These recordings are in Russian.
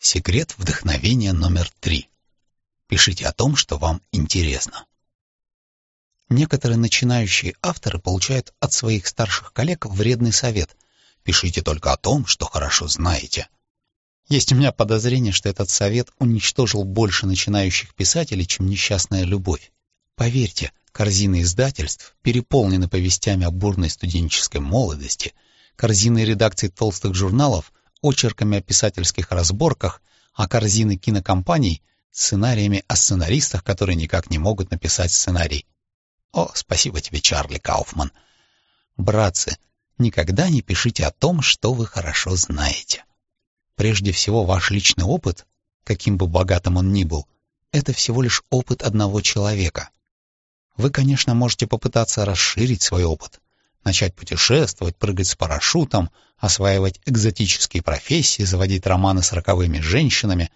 Секрет вдохновения номер три. Пишите о том, что вам интересно. Некоторые начинающие авторы получают от своих старших коллег вредный совет. Пишите только о том, что хорошо знаете. Есть у меня подозрение, что этот совет уничтожил больше начинающих писателей, чем несчастная любовь. Поверьте, корзины издательств переполнены повестями о бурной студенческой молодости, корзины редакций толстых журналов очерками о писательских разборках, а корзины кинокомпаний — сценариями о сценаристах, которые никак не могут написать сценарий. О, спасибо тебе, Чарли Кауфман. Братцы, никогда не пишите о том, что вы хорошо знаете. Прежде всего, ваш личный опыт, каким бы богатым он ни был, это всего лишь опыт одного человека. Вы, конечно, можете попытаться расширить свой опыт, начать путешествовать, прыгать с парашютом, осваивать экзотические профессии, заводить романы с роковыми женщинами,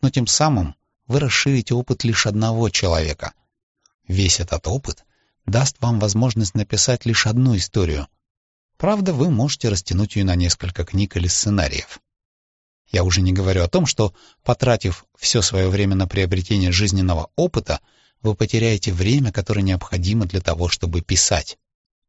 но тем самым вы расширите опыт лишь одного человека. Весь этот опыт даст вам возможность написать лишь одну историю. Правда, вы можете растянуть ее на несколько книг или сценариев. Я уже не говорю о том, что, потратив все свое время на приобретение жизненного опыта, вы потеряете время, которое необходимо для того, чтобы писать.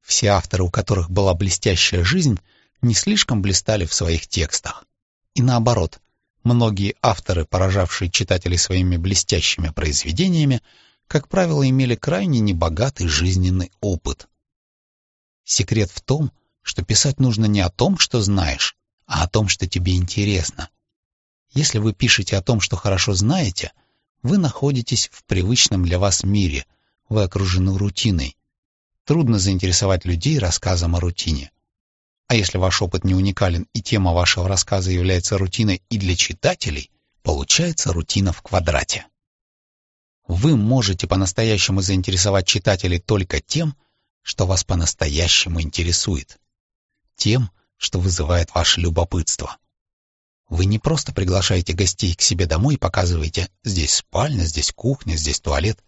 Все авторы, у которых была блестящая жизнь, не слишком блистали в своих текстах. И наоборот, многие авторы, поражавшие читателей своими блестящими произведениями, как правило, имели крайне небогатый жизненный опыт. Секрет в том, что писать нужно не о том, что знаешь, а о том, что тебе интересно. Если вы пишете о том, что хорошо знаете, вы находитесь в привычном для вас мире, вы окружены рутиной. Трудно заинтересовать людей рассказом о рутине. А если ваш опыт не уникален и тема вашего рассказа является рутиной и для читателей, получается рутина в квадрате. Вы можете по-настоящему заинтересовать читателей только тем, что вас по-настоящему интересует. Тем, что вызывает ваше любопытство. Вы не просто приглашаете гостей к себе домой и показываете «здесь спальня, здесь кухня, здесь туалет».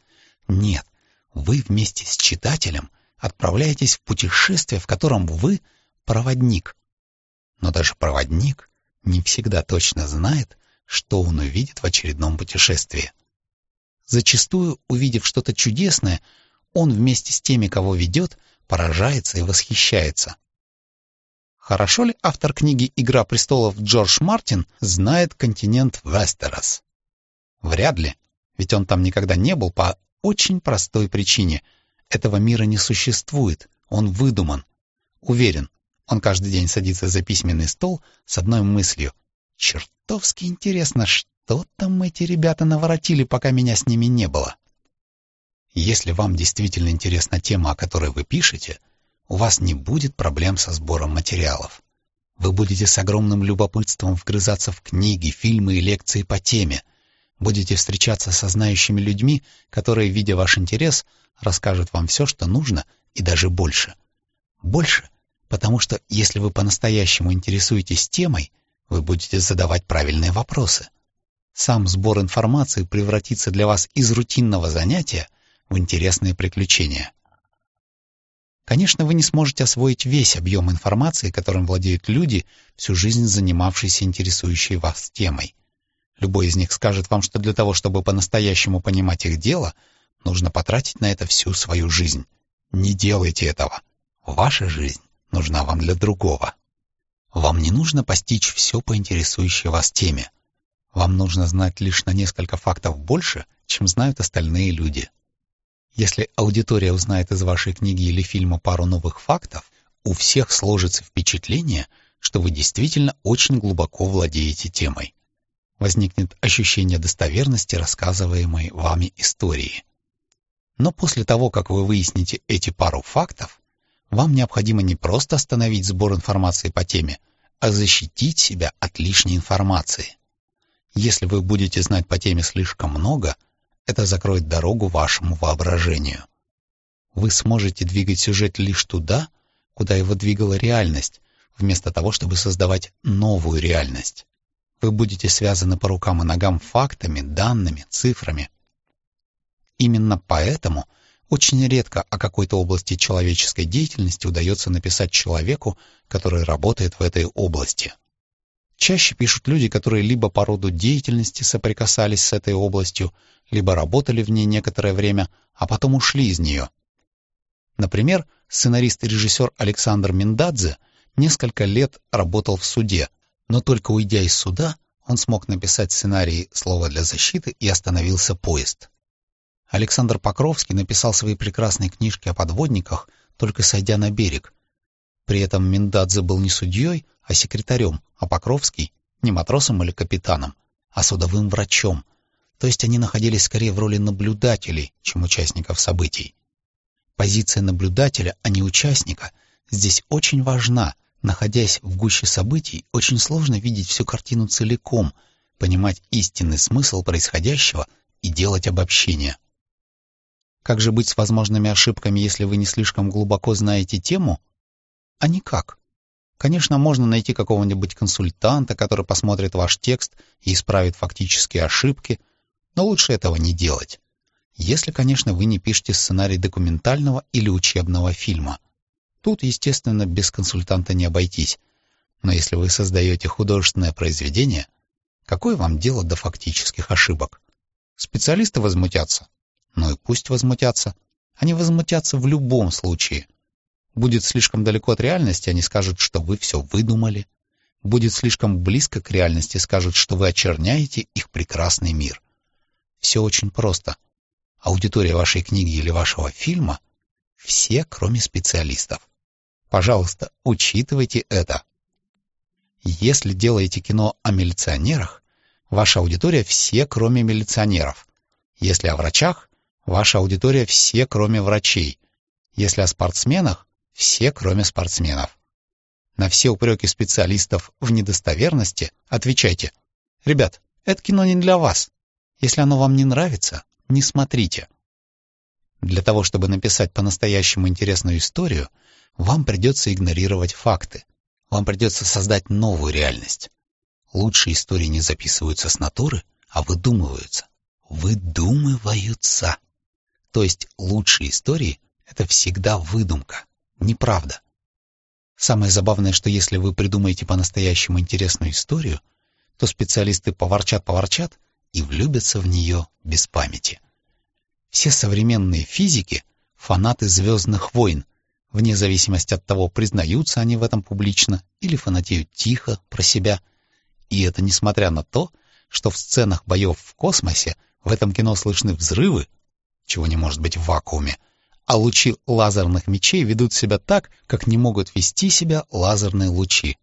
Нет, вы вместе с читателем отправляетесь в путешествие, в котором вы — проводник. Но даже проводник не всегда точно знает, что он увидит в очередном путешествии. Зачастую, увидев что-то чудесное, он вместе с теми, кого ведет, поражается и восхищается. Хорошо ли автор книги «Игра престолов» Джордж Мартин знает континент Вестерос? Вряд ли, ведь он там никогда не был по очень простой причине. Этого мира не существует, он выдуман. Уверен, он каждый день садится за письменный стол с одной мыслью. «Чертовски интересно, что там эти ребята наворотили, пока меня с ними не было?» Если вам действительно интересна тема, о которой вы пишете, у вас не будет проблем со сбором материалов. Вы будете с огромным любопытством вгрызаться в книги, фильмы и лекции по теме. Будете встречаться со знающими людьми, которые, видя ваш интерес, расскажут вам все, что нужно, и даже больше. Больше — Потому что если вы по-настоящему интересуетесь темой, вы будете задавать правильные вопросы. Сам сбор информации превратится для вас из рутинного занятия в интересные приключения. Конечно, вы не сможете освоить весь объем информации, которым владеют люди, всю жизнь занимавшиеся интересующей вас темой. Любой из них скажет вам, что для того, чтобы по-настоящему понимать их дело, нужно потратить на это всю свою жизнь. Не делайте этого. Ваша жизнь нужна вам для другого. Вам не нужно постичь все по интересующей вас теме. Вам нужно знать лишь на несколько фактов больше, чем знают остальные люди. Если аудитория узнает из вашей книги или фильма пару новых фактов, у всех сложится впечатление, что вы действительно очень глубоко владеете темой. Возникнет ощущение достоверности рассказываемой вами истории. Но после того, как вы выясните эти пару фактов, вам необходимо не просто остановить сбор информации по теме, а защитить себя от лишней информации. Если вы будете знать по теме слишком много, это закроет дорогу вашему воображению. Вы сможете двигать сюжет лишь туда, куда его двигала реальность, вместо того, чтобы создавать новую реальность. Вы будете связаны по рукам и ногам фактами, данными, цифрами. Именно поэтому очень редко о какой-то области человеческой деятельности удается написать человеку, который работает в этой области. Чаще пишут люди, которые либо по роду деятельности соприкасались с этой областью, либо работали в ней некоторое время, а потом ушли из нее. Например, сценарист и режиссер Александр Миндадзе несколько лет работал в суде, но только уйдя из суда, он смог написать сценарий «Слово для защиты» и остановился поезд. Александр Покровский написал свои прекрасные книжки о подводниках, только сойдя на берег. При этом Миндадзе был не судьей, а секретарем, а Покровский — не матросом или капитаном, а судовым врачом. То есть они находились скорее в роли наблюдателей, чем участников событий. Позиция наблюдателя, а не участника, здесь очень важна. Находясь в гуще событий, очень сложно видеть всю картину целиком, понимать истинный смысл происходящего и делать обобщения. Как же быть с возможными ошибками, если вы не слишком глубоко знаете тему? А никак. Конечно, можно найти какого-нибудь консультанта, который посмотрит ваш текст и исправит фактические ошибки, но лучше этого не делать. Если, конечно, вы не пишете сценарий документального или учебного фильма. Тут, естественно, без консультанта не обойтись. Но если вы создаете художественное произведение, какое вам дело до фактических ошибок? Специалисты возмутятся, ну и пусть возмутятся. Они возмутятся в любом случае. Будет слишком далеко от реальности, они скажут, что вы все выдумали. Будет слишком близко к реальности, скажут, что вы очерняете их прекрасный мир. Все очень просто. Аудитория вашей книги или вашего фильма — все, кроме специалистов. Пожалуйста, учитывайте это. Если делаете кино о милиционерах, ваша аудитория все, кроме милиционеров. Если о врачах, Ваша аудитория все, кроме врачей. Если о спортсменах, все, кроме спортсменов. На все упреки специалистов в недостоверности отвечайте. Ребят, это кино не для вас. Если оно вам не нравится, не смотрите. Для того, чтобы написать по-настоящему интересную историю, вам придется игнорировать факты. Вам придется создать новую реальность. Лучшие истории не записываются с натуры, а выдумываются. Выдумываются. То есть лучшие истории — это всегда выдумка, неправда. Самое забавное, что если вы придумаете по-настоящему интересную историю, то специалисты поворчат-поворчат и влюбятся в нее без памяти. Все современные физики — фанаты «Звездных войн», вне зависимости от того, признаются они в этом публично или фанатеют тихо, про себя. И это несмотря на то, что в сценах боев в космосе в этом кино слышны взрывы, чего не может быть в вакууме, а лучи лазерных мечей ведут себя так, как не могут вести себя лазерные лучи.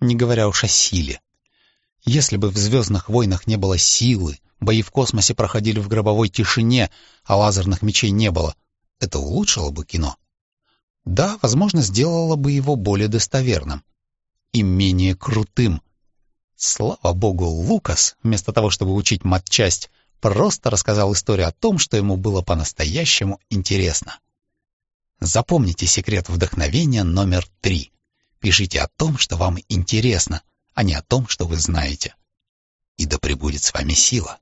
Не говоря уж о силе. Если бы в «Звездных войнах» не было силы, бои в космосе проходили в гробовой тишине, а лазерных мечей не было, это улучшило бы кино? Да, возможно, сделало бы его более достоверным и менее крутым. Слава богу, Лукас, вместо того, чтобы учить матчасть, просто рассказал историю о том, что ему было по-настоящему интересно. Запомните секрет вдохновения номер три. Пишите о том, что вам интересно, а не о том, что вы знаете. И да пребудет с вами сила.